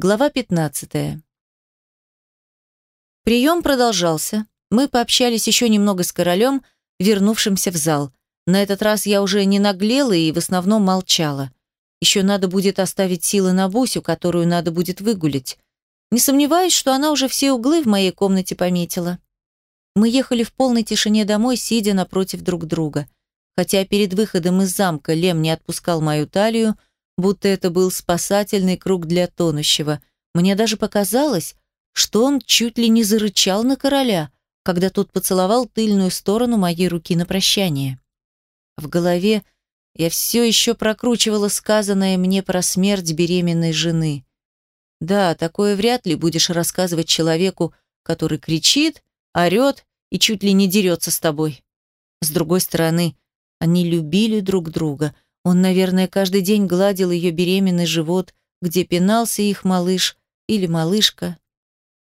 Глава 15. Прием продолжался. Мы пообщались еще немного с королем, вернувшимся в зал. На этот раз я уже не наглела и в основном молчала. Еще надо будет оставить силы на Бусю, которую надо будет выгулить. Не сомневаюсь, что она уже все углы в моей комнате пометила. Мы ехали в полной тишине домой, сидя напротив друг друга. Хотя перед выходом из замка Лем не отпускал мою талию, будто это был спасательный круг для тонущего. Мне даже показалось, что он чуть ли не зарычал на короля, когда тот поцеловал тыльную сторону моей руки на прощание. В голове я все еще прокручивала сказанное мне про смерть беременной жены. Да, такое вряд ли будешь рассказывать человеку, который кричит, орет и чуть ли не дерется с тобой. С другой стороны, они любили друг друга – он, наверное, каждый день гладил ее беременный живот, где пинался их малыш или малышка.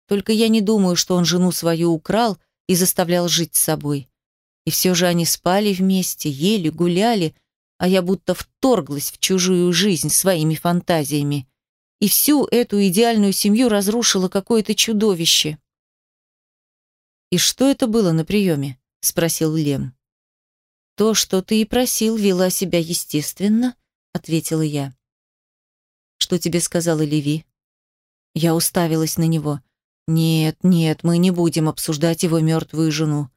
Только я не думаю, что он жену свою украл и заставлял жить с собой. И все же они спали вместе, ели, гуляли, а я будто вторглась в чужую жизнь своими фантазиями. И всю эту идеальную семью разрушило какое-то чудовище. «И что это было на приеме?» – спросил Лем. «То, что ты и просил, вела себя естественно», — ответила я. «Что тебе сказала Леви?» Я уставилась на него. «Нет, нет, мы не будем обсуждать его мертвую жену».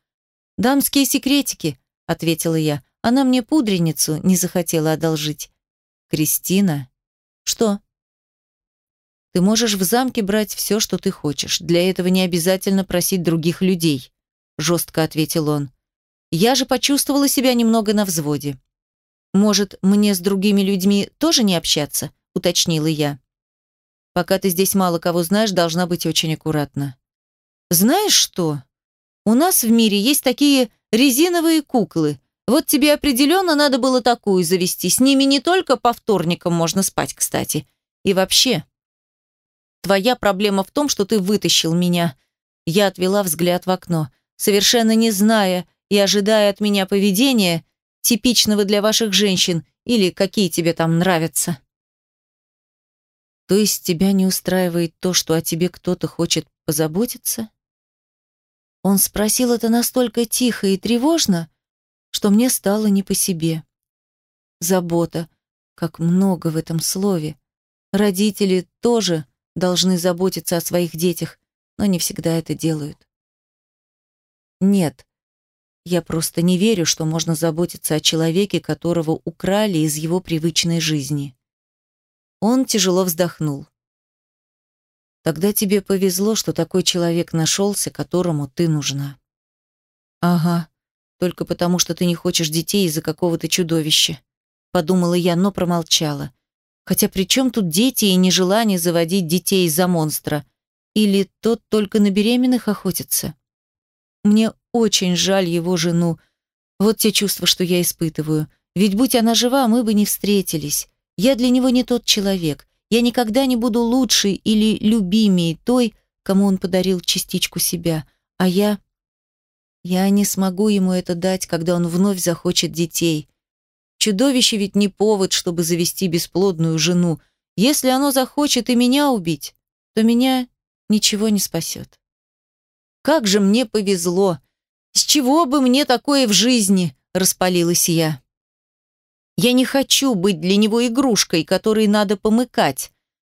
«Дамские секретики», — ответила я. «Она мне пудреницу не захотела одолжить». «Кристина?» «Что?» «Ты можешь в замке брать все, что ты хочешь. Для этого не обязательно просить других людей», — жестко ответил он. Я же почувствовала себя немного на взводе. «Может, мне с другими людьми тоже не общаться?» – уточнила я. «Пока ты здесь мало кого знаешь, должна быть очень аккуратна». «Знаешь что? У нас в мире есть такие резиновые куклы. Вот тебе определенно надо было такую завести. С ними не только по вторникам можно спать, кстати. И вообще, твоя проблема в том, что ты вытащил меня». Я отвела взгляд в окно, совершенно не зная, и ожидая от меня поведения, типичного для ваших женщин, или какие тебе там нравятся. То есть тебя не устраивает то, что о тебе кто-то хочет позаботиться? Он спросил это настолько тихо и тревожно, что мне стало не по себе. Забота, как много в этом слове. Родители тоже должны заботиться о своих детях, но не всегда это делают. Нет, я просто не верю, что можно заботиться о человеке, которого украли из его привычной жизни. Он тяжело вздохнул. Тогда тебе повезло, что такой человек нашелся, которому ты нужна. Ага, только потому, что ты не хочешь детей из-за какого-то чудовища. Подумала я, но промолчала. Хотя при чем тут дети и нежелание заводить детей из-за монстра? Или тот только на беременных охотится? Мне очень жаль его жену. Вот те чувства, что я испытываю. Ведь будь она жива, мы бы не встретились. Я для него не тот человек. Я никогда не буду лучше или любимее той, кому он подарил частичку себя. А я... Я не смогу ему это дать, когда он вновь захочет детей. Чудовище ведь не повод, чтобы завести бесплодную жену. Если оно захочет и меня убить, то меня ничего не спасет. Как же мне повезло! С чего бы мне такое в жизни? Распалилась я. Я не хочу быть для него игрушкой, которой надо помыкать.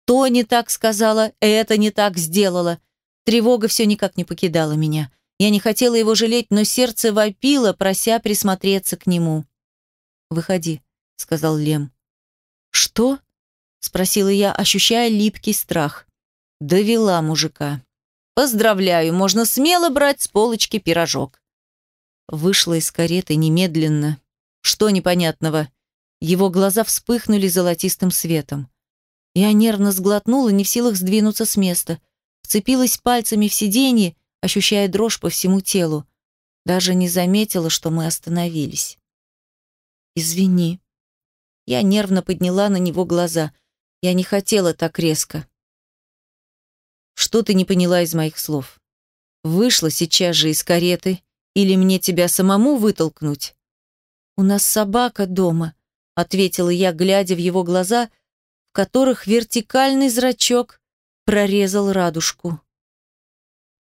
То не так сказала, это не так сделала. Тревога все никак не покидала меня. Я не хотела его жалеть, но сердце вопило, прося присмотреться к нему. «Выходи», — сказал Лем. «Что?» — спросила я, ощущая липкий страх. Довела мужика. Поздравляю, можно смело брать с полочки пирожок. Вышла из кареты немедленно. Что непонятного? Его глаза вспыхнули золотистым светом. Я нервно сглотнула, не в силах сдвинуться с места. Вцепилась пальцами в сиденье, ощущая дрожь по всему телу. Даже не заметила, что мы остановились. «Извини». Я нервно подняла на него глаза. Я не хотела так резко. Что ты не поняла из моих слов? Вышла сейчас же из кареты или мне тебя самому вытолкнуть? У нас собака дома, ответила я, глядя в его глаза, в которых вертикальный зрачок прорезал радужку.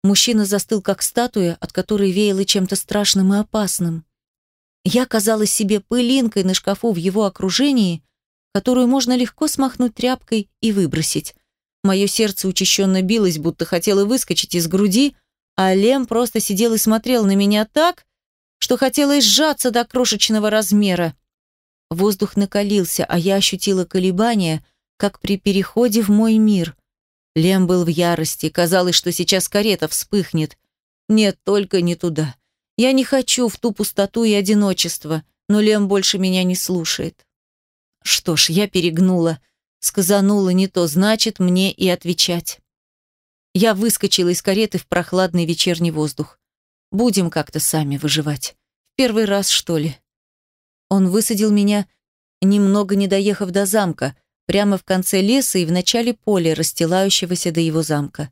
Мужчина застыл, как статуя, от которой веяло чем-то страшным и опасным. Я казалась себе пылинкой на шкафу в его окружении, которую можно легко смахнуть тряпкой и выбросить. Мое сердце учащенно билось, будто хотело выскочить из груди, а Лем просто сидел и смотрел на меня так, что хотелось сжаться до крошечного размера. Воздух накалился, а я ощутила колебания, как при переходе в мой мир. Лем был в ярости, казалось, что сейчас карета вспыхнет. Нет, только не туда. Я не хочу в ту пустоту и одиночество, но Лем больше меня не слушает. Что ж, я перегнула. Сказанула не то, значит, мне и отвечать. Я выскочила из кареты в прохладный вечерний воздух. Будем как-то сами выживать. Первый раз, что ли? Он высадил меня, немного не доехав до замка, прямо в конце леса и в начале поля, расстилающегося до его замка.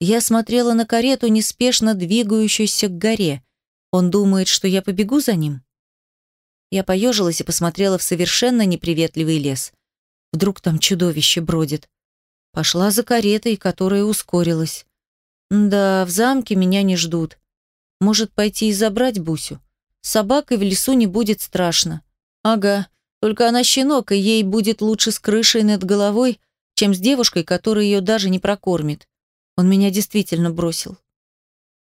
Я смотрела на карету, неспешно двигающуюся к горе. Он думает, что я побегу за ним? Я поежилась и посмотрела в совершенно неприветливый лес. Вдруг там чудовище бродит. Пошла за каретой, которая ускорилась. Да, в замке меня не ждут. Может, пойти и забрать Бусю? С собакой в лесу не будет страшно. Ага, только она щенок, и ей будет лучше с крышей над головой, чем с девушкой, которая ее даже не прокормит. Он меня действительно бросил.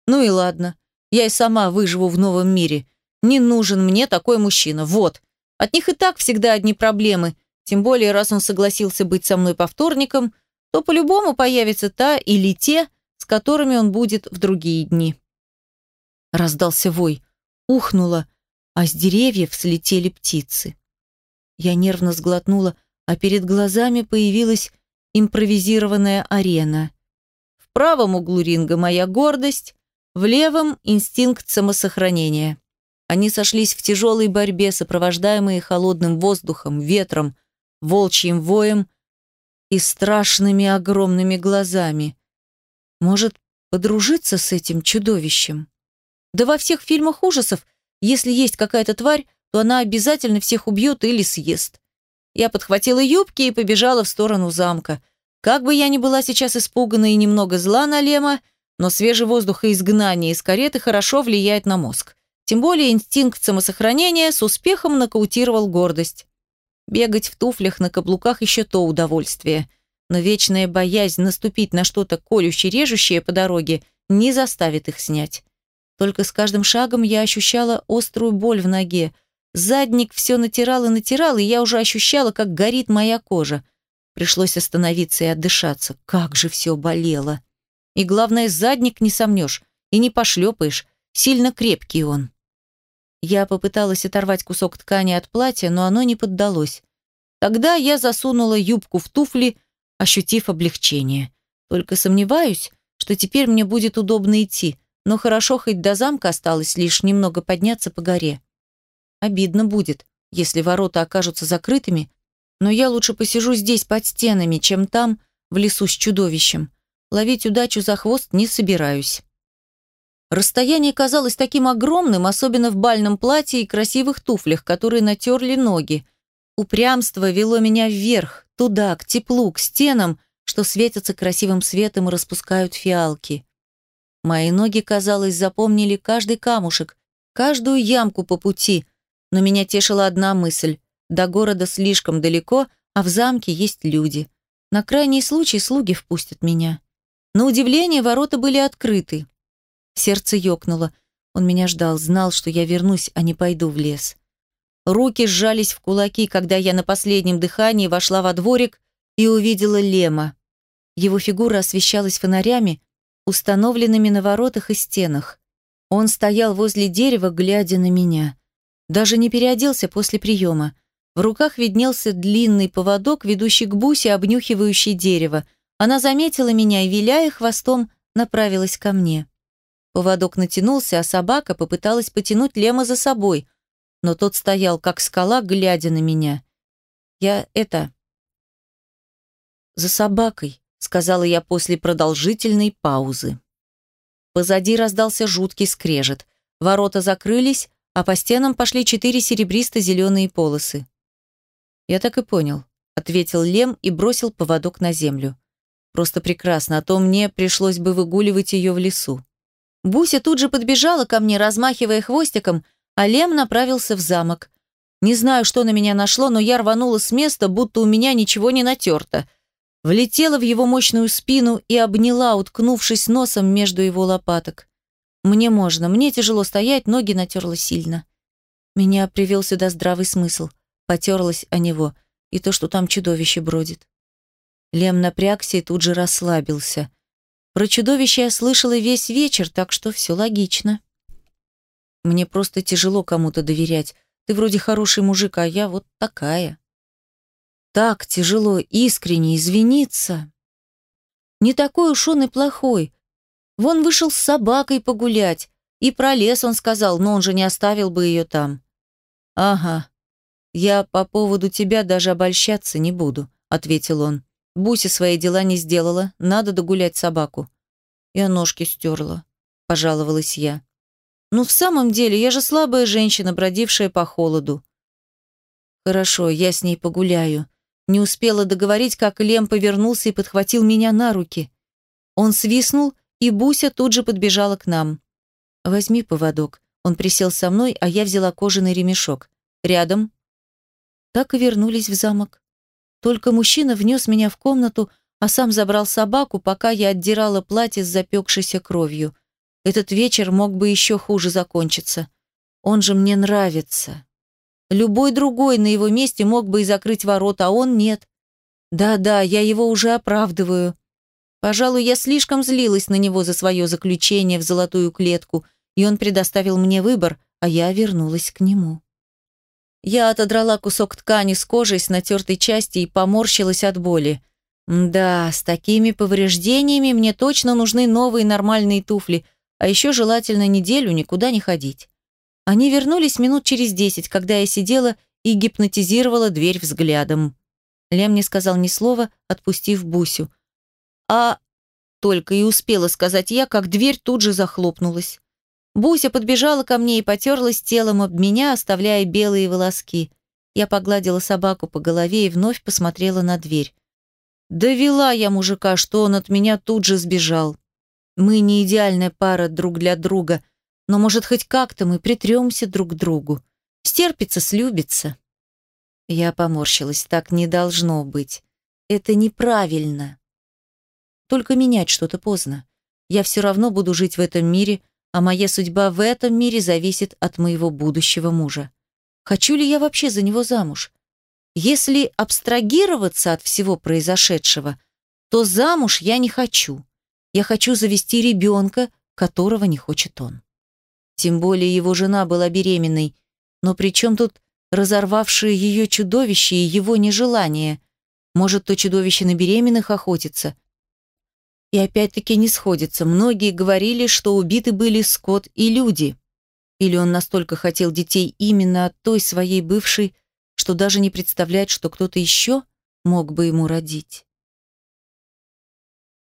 Ну и ладно, я и сама выживу в новом мире. Не нужен мне такой мужчина, вот. От них и так всегда одни проблемы, тем более, раз он согласился быть со мной по вторникам, то по-любому появится та или те, с которыми он будет в другие дни. Раздался вой, ухнуло, а с деревьев слетели птицы. Я нервно сглотнула, а перед глазами появилась импровизированная арена. В правом углу ринга моя гордость, в левом – инстинкт самосохранения. Они сошлись в тяжелой борьбе, сопровождаемые холодным воздухом, ветром, волчьим воем и страшными огромными глазами. Может, подружиться с этим чудовищем? Да во всех фильмах ужасов, если есть какая-то тварь, то она обязательно всех убьет или съест. Я подхватила юбки и побежала в сторону замка. Как бы я ни была сейчас испугана и немного зла на Лема, но свежий воздух и изгнание из кареты хорошо влияет на мозг. Тем более инстинкт самосохранения с успехом нокаутировал гордость. Бегать в туфлях на каблуках еще то удовольствие. Но вечная боязнь наступить на что-то колюще-режущее по дороге не заставит их снять. Только с каждым шагом я ощущала острую боль в ноге, Задник все натирал и натирал, и я уже ощущала, как горит моя кожа. Пришлось остановиться и отдышаться. Как же все болело. И главное, задник не сомнешь и не пошлепаешь. Сильно крепкий он. Я попыталась оторвать кусок ткани от платья, но оно не поддалось. Тогда я засунула юбку в туфли, ощутив облегчение. Только сомневаюсь, что теперь мне будет удобно идти, но хорошо хоть до замка осталось лишь немного подняться по горе. Обидно будет, если ворота окажутся закрытыми, но я лучше посижу здесь под стенами, чем там, в лесу с чудовищем. Ловить удачу за хвост не собираюсь. Расстояние казалось таким огромным, особенно в бальном платье и красивых туфлях, которые натерли ноги. Упрямство вело меня вверх, туда, к теплу, к стенам, что светятся красивым светом и распускают фиалки. Мои ноги, казалось, запомнили каждый камушек, каждую ямку по пути, но меня тешила одна мысль. До города слишком далеко, а в замке есть люди. На крайний случай слуги впустят меня. На удивление ворота были открыты. Сердце ёкнуло. Он меня ждал, знал, что я вернусь, а не пойду в лес. Руки сжались в кулаки, когда я на последнем дыхании вошла во дворик и увидела Лема. Его фигура освещалась фонарями, установленными на воротах и стенах. Он стоял возле дерева, глядя на меня. Даже не переоделся после приема. В руках виднелся длинный поводок, ведущий к бусе, обнюхивающий дерево. Она заметила меня и, виляя хвостом, направилась ко мне. Поводок натянулся, а собака попыталась потянуть Лема за собой, но тот стоял, как скала, глядя на меня. «Я это...» «За собакой», — сказала я после продолжительной паузы. Позади раздался жуткий скрежет. Ворота закрылись, а по стенам пошли четыре серебристо-зеленые полосы. «Я так и понял», — ответил Лем и бросил поводок на землю. Просто прекрасно, а то мне пришлось бы выгуливать ее в лесу. Буся тут же подбежала ко мне, размахивая хвостиком, а Лем направился в замок. Не знаю, что на меня нашло, но я рванула с места, будто у меня ничего не натерто. Влетела в его мощную спину и обняла, уткнувшись носом между его лопаток. Мне можно, мне тяжело стоять, ноги натерла сильно. Меня привел сюда здравый смысл. Потерлась о него и то, что там чудовище бродит. Лем напрягся и тут же расслабился. Про чудовище я слышала весь вечер, так что все логично. Мне просто тяжело кому-то доверять. Ты вроде хороший мужик, а я вот такая. Так тяжело искренне извиниться. Не такой уж он и плохой. Вон вышел с собакой погулять. И про лес он сказал, но он же не оставил бы ее там. Ага. Я по поводу тебя даже обольщаться не буду, ответил он. Буся свои дела не сделала, надо догулять собаку. Я ножки стерла, пожаловалась я. Ну, в самом деле, я же слабая женщина, бродившая по холоду. Хорошо, я с ней погуляю. Не успела договорить, как Лем повернулся и подхватил меня на руки. Он свистнул, и Буся тут же подбежала к нам. «Возьми поводок». Он присел со мной, а я взяла кожаный ремешок. Рядом. Так и вернулись в замок. Только мужчина внес меня в комнату, а сам забрал собаку, пока я отдирала платье с запекшейся кровью. Этот вечер мог бы еще хуже закончиться. Он же мне нравится. Любой другой на его месте мог бы и закрыть ворота, а он нет. Да-да, я его уже оправдываю. Пожалуй, я слишком злилась на него за свое заключение в золотую клетку, и он предоставил мне выбор, а я вернулась к нему. Я отодрала кусок ткани с кожей с натертой части и поморщилась от боли. Да, с такими повреждениями мне точно нужны новые нормальные туфли – а еще желательно неделю никуда не ходить. Они вернулись минут через десять, когда я сидела и гипнотизировала дверь взглядом. Лем не сказал ни слова, отпустив Бусю. А только и успела сказать я, как дверь тут же захлопнулась. Буся подбежала ко мне и потерлась телом об меня, оставляя белые волоски. Я погладила собаку по голове и вновь посмотрела на дверь. Довела я мужика, что он от меня тут же сбежал. Мы не идеальная пара друг для друга, но, может, хоть как-то мы притремся друг к другу. Стерпится, слюбится. Я поморщилась. Так не должно быть. Это неправильно. Только менять что-то поздно. Я все равно буду жить в этом мире, а моя судьба в этом мире зависит от моего будущего мужа. Хочу ли я вообще за него замуж? Если абстрагироваться от всего произошедшего, то замуж я не хочу. Я хочу завести ребенка, которого не хочет он. Тем более его жена была беременной. Но при чем тут разорвавшее ее чудовище и его нежелание? Может, то чудовище на беременных охотится? И опять-таки не сходится. Многие говорили, что убиты были скот и люди. Или он настолько хотел детей именно от той своей бывшей, что даже не представляет, что кто-то еще мог бы ему родить.